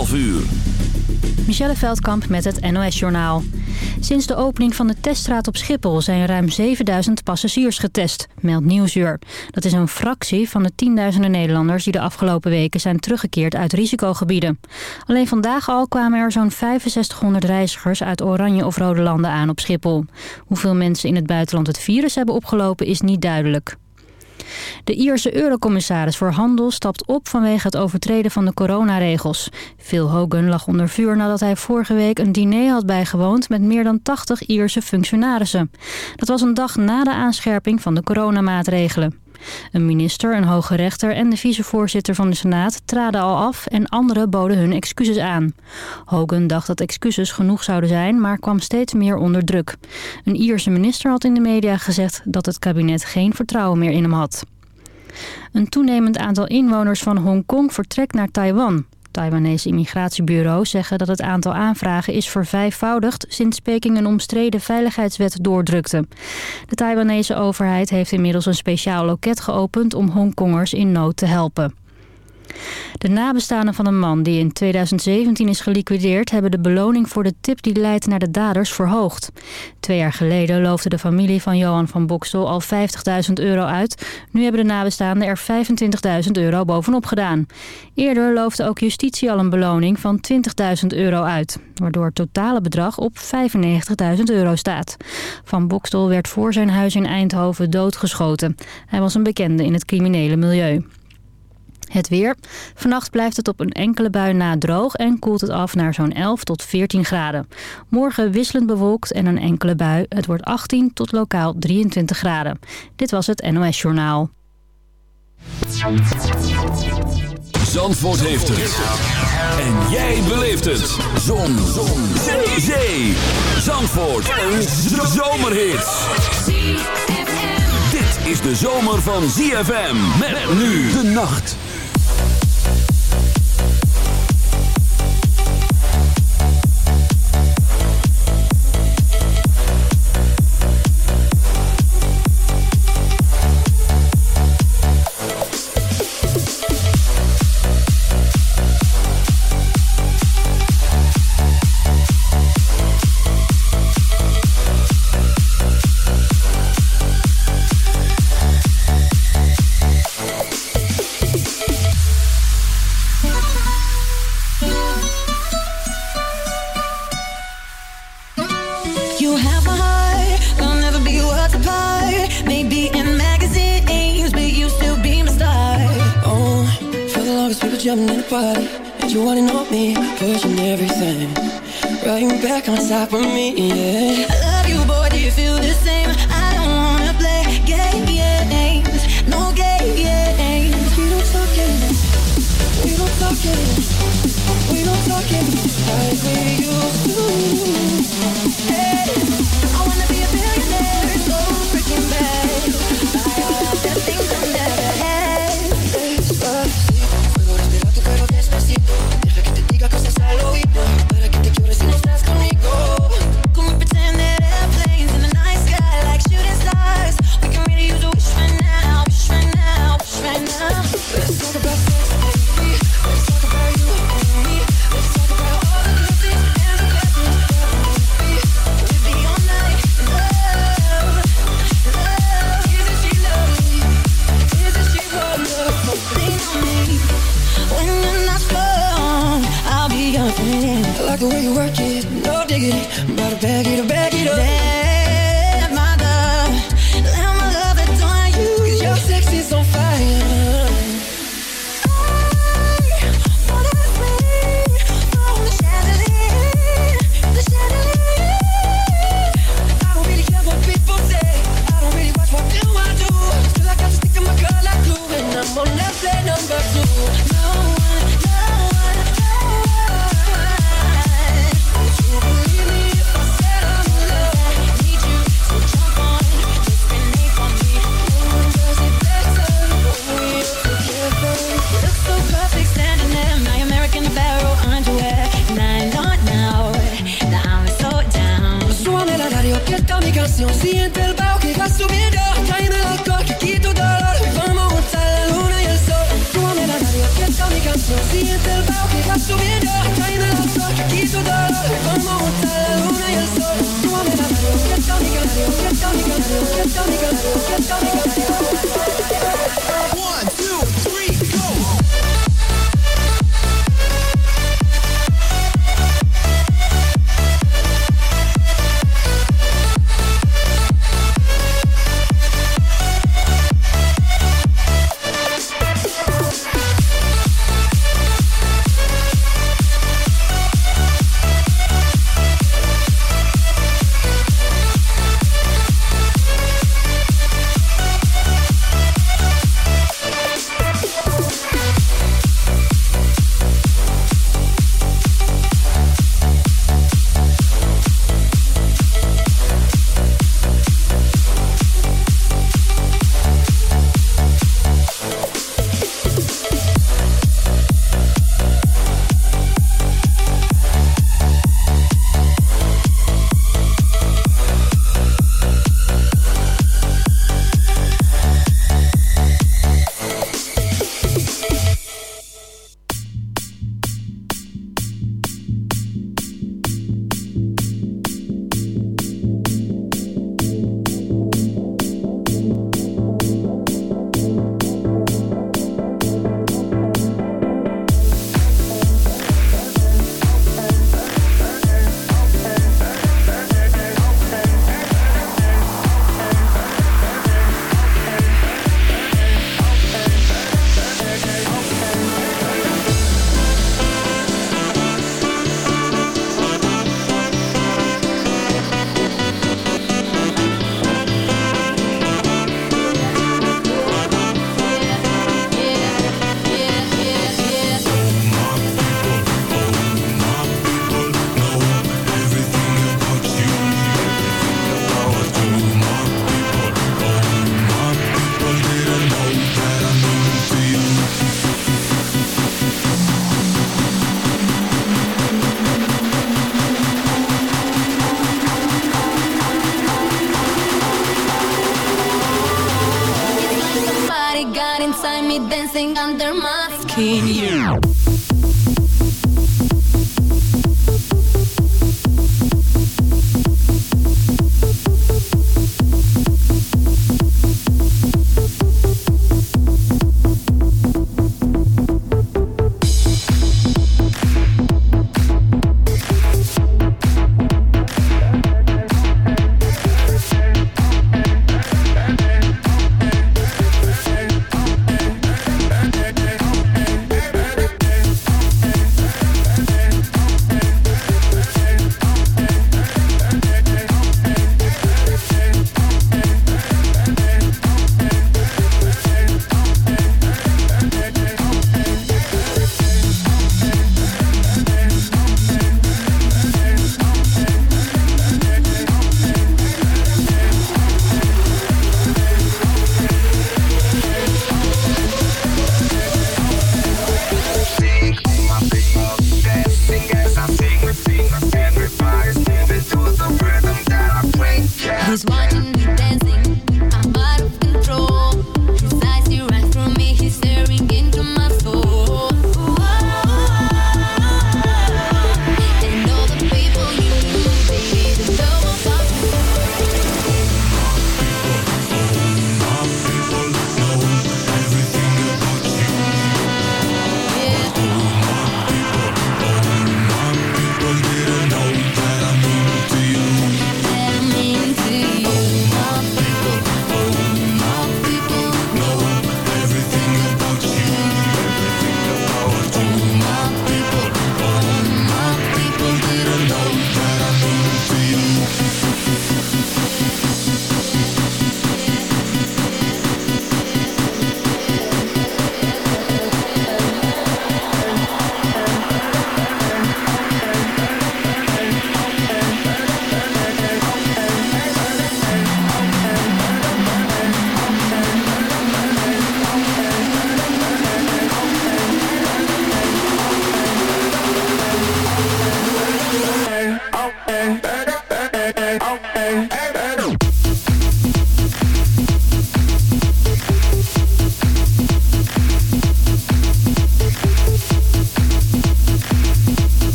11 uur. Michelle Veldkamp met het NOS-journaal. Sinds de opening van de teststraat op Schiphol zijn ruim 7000 passagiers getest, meldt Nieuwsuur. Dat is een fractie van de tienduizenden Nederlanders die de afgelopen weken zijn teruggekeerd uit risicogebieden. Alleen vandaag al kwamen er zo'n 6500 reizigers uit oranje of rode landen aan op Schiphol. Hoeveel mensen in het buitenland het virus hebben opgelopen is niet duidelijk. De Ierse eurocommissaris voor Handel stapt op vanwege het overtreden van de coronaregels. Phil Hogan lag onder vuur nadat hij vorige week een diner had bijgewoond met meer dan 80 Ierse functionarissen. Dat was een dag na de aanscherping van de coronamaatregelen. Een minister, een hoge rechter en de vicevoorzitter van de Senaat traden al af en anderen boden hun excuses aan. Hogan dacht dat excuses genoeg zouden zijn, maar kwam steeds meer onder druk. Een Ierse minister had in de media gezegd dat het kabinet geen vertrouwen meer in hem had. Een toenemend aantal inwoners van Hongkong vertrekt naar Taiwan. Taiwanese immigratiebureaus zeggen dat het aantal aanvragen is vervijfvoudigd sinds Peking een omstreden veiligheidswet doordrukte. De Taiwanese overheid heeft inmiddels een speciaal loket geopend om Hongkongers in nood te helpen. De nabestaanden van een man die in 2017 is geliquideerd... hebben de beloning voor de tip die leidt naar de daders verhoogd. Twee jaar geleden loofde de familie van Johan van Boksel al 50.000 euro uit. Nu hebben de nabestaanden er 25.000 euro bovenop gedaan. Eerder loofde ook justitie al een beloning van 20.000 euro uit. Waardoor het totale bedrag op 95.000 euro staat. Van Boksel werd voor zijn huis in Eindhoven doodgeschoten. Hij was een bekende in het criminele milieu. Het weer. Vannacht blijft het op een enkele bui na droog en koelt het af naar zo'n 11 tot 14 graden. Morgen wisselend bewolkt en een enkele bui. Het wordt 18 tot lokaal 23 graden. Dit was het NOS Journaal. Zandvoort heeft het. En jij beleeft het. Zon. Zon. Zee. Zee. Zandvoort. Een zomerhit. Dit is de zomer van ZFM. Met nu de nacht. Top of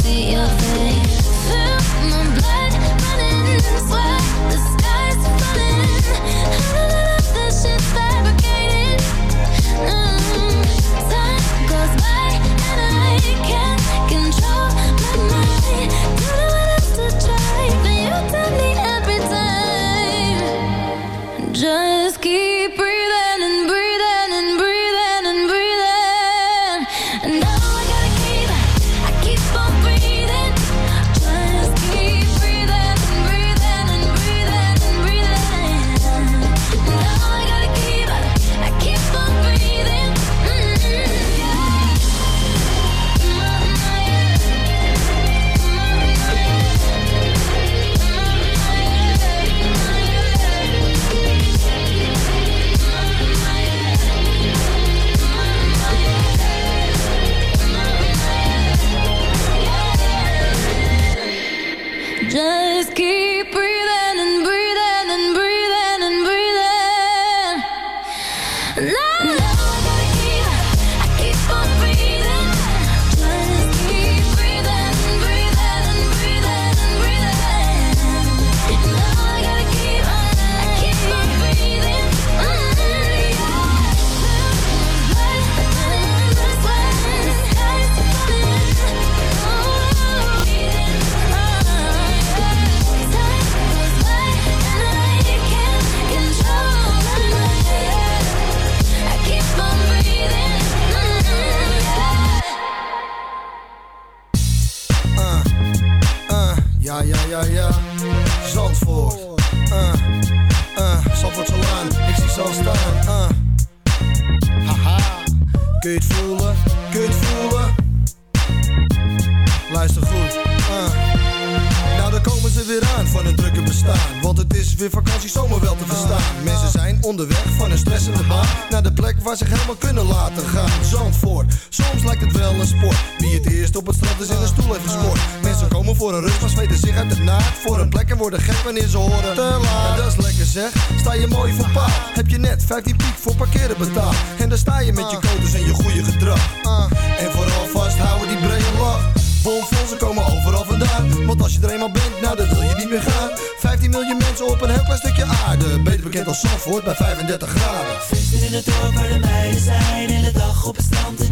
see your face. 15 piek voor parkeren betaald. En dan sta je met je codes en je goede gedrag. En vooral vasthouden die brede lach. Bomvol, ze komen overal vandaan. Want als je er eenmaal bent, nou dan wil je niet meer gaan. 15 miljoen mensen op een heel klein stukje aarde. Beter bekend als Zandvoort bij 35 graden. Feesten in het dorp waar de meiden zijn. In de dag op het strand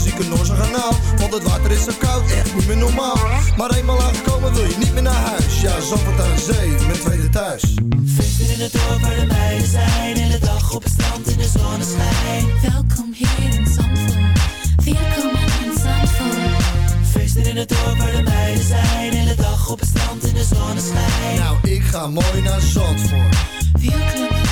zie ik een Noorse kanaal Want het water is zo koud, echt niet meer normaal Maar eenmaal aangekomen wil je niet meer naar huis Ja, Zandvoort aan zee, mijn tweede thuis Feesten in het dorp waar de meiden zijn. In de dag op het strand in de zonneschijn. Welkom hier in Zandvoort. Welkom in Zandvoort. Feesten in het dorp waar de meiden zijn. In de dag op het strand in de zonneschijn. Nou, ik ga mooi naar Zandvoort Welkom in Zandvoort. Feesten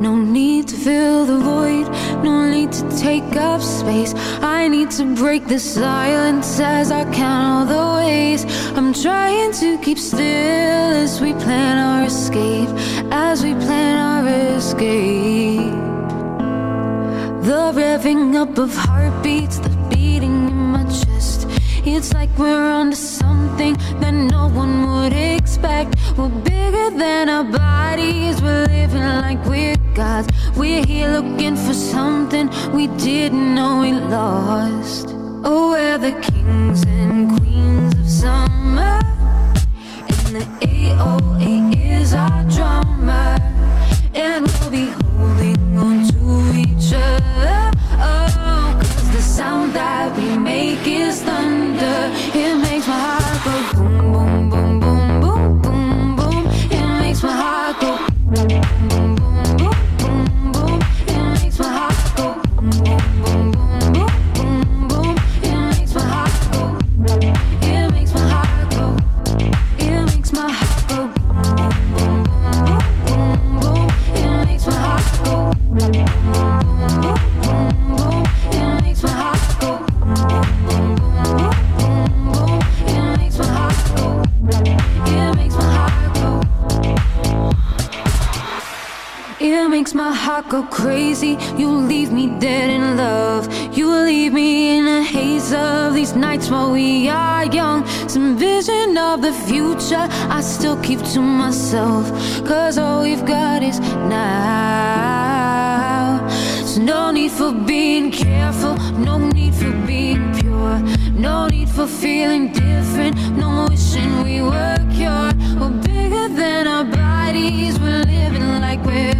No need to fill the void, no need to take up space. I need to break the silence as I count all the ways. I'm trying to keep still as we plan our escape, as we plan our escape. The revving up of heartbeats, the beating. It's like we're onto something that no one would expect. We're bigger than our bodies, we're living like we're gods. We're here looking for something we didn't know we lost. Oh, we're the kings and queens of summer. And the AOA is our drummer. And we'll be holding on to each other. Oh, the sound that we make is thunder. It makes my heart go boom, boom, boom, boom, boom, boom, boom. It makes my heart go boom, boom, makes my heart go crazy. You leave me dead in love. You leave me in a haze of these nights while we are young. Some vision of the future I still keep to myself. Cause all we've got is now. So no need for being careful, no need for being pure. No need for feeling different, no wishing we were cured. We're bigger than our bodies, we're living like we're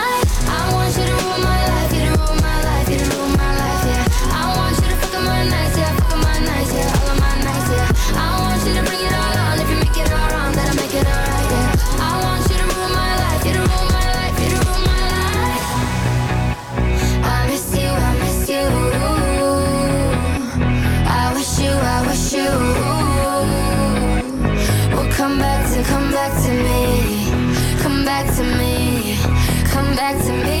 back to me.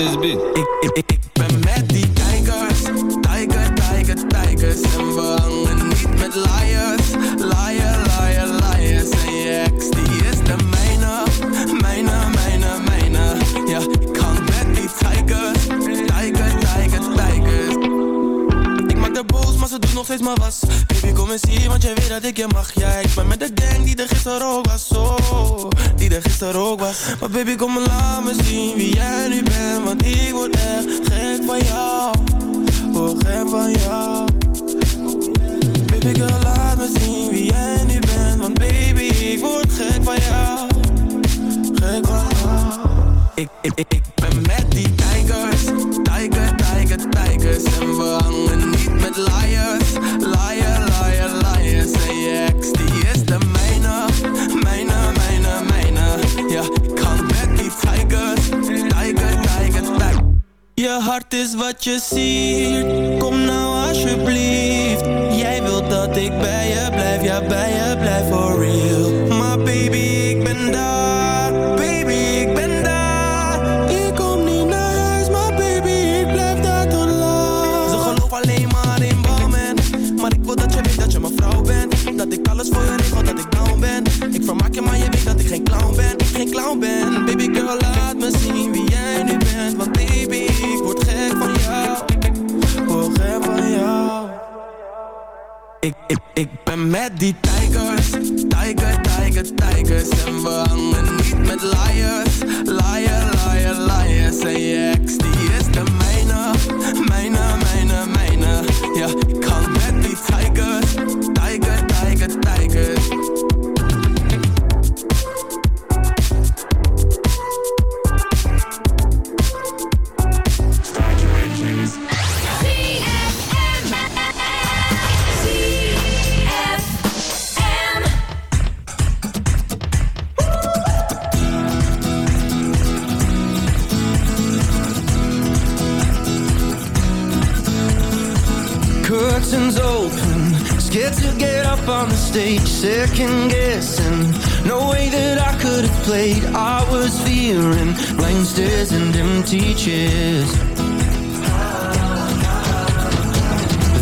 Ik, ik, ik, ben met die tijgers. Tiger, tiger, tijgers. En we hangen niet met liars. Liar, liar, liars. En je ex, die is de mijne. Mijne, mijne, mijne. Ja, ik hang met die tijgers. Tiger, tiger, tijgers. Ik maak de boos, maar ze doen nog steeds maar was. Baby, kom eens hier, want jij weet dat ik je mag. Ja, ik ben met de gang die er gisteren ook was. Oh, die er gisteren ook was. Maar baby, kom eens tigers, tiger, tiger, tigers. En we hangen niet met liars, liar, liar, liars. En je ex, die is de mijne, mijne, mijne, mijne. Ja, ik on the stage, second guessing. No way that I could have played. I was fearing blank stares and empty chairs.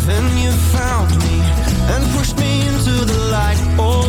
Then you found me and pushed me into the light. Oh,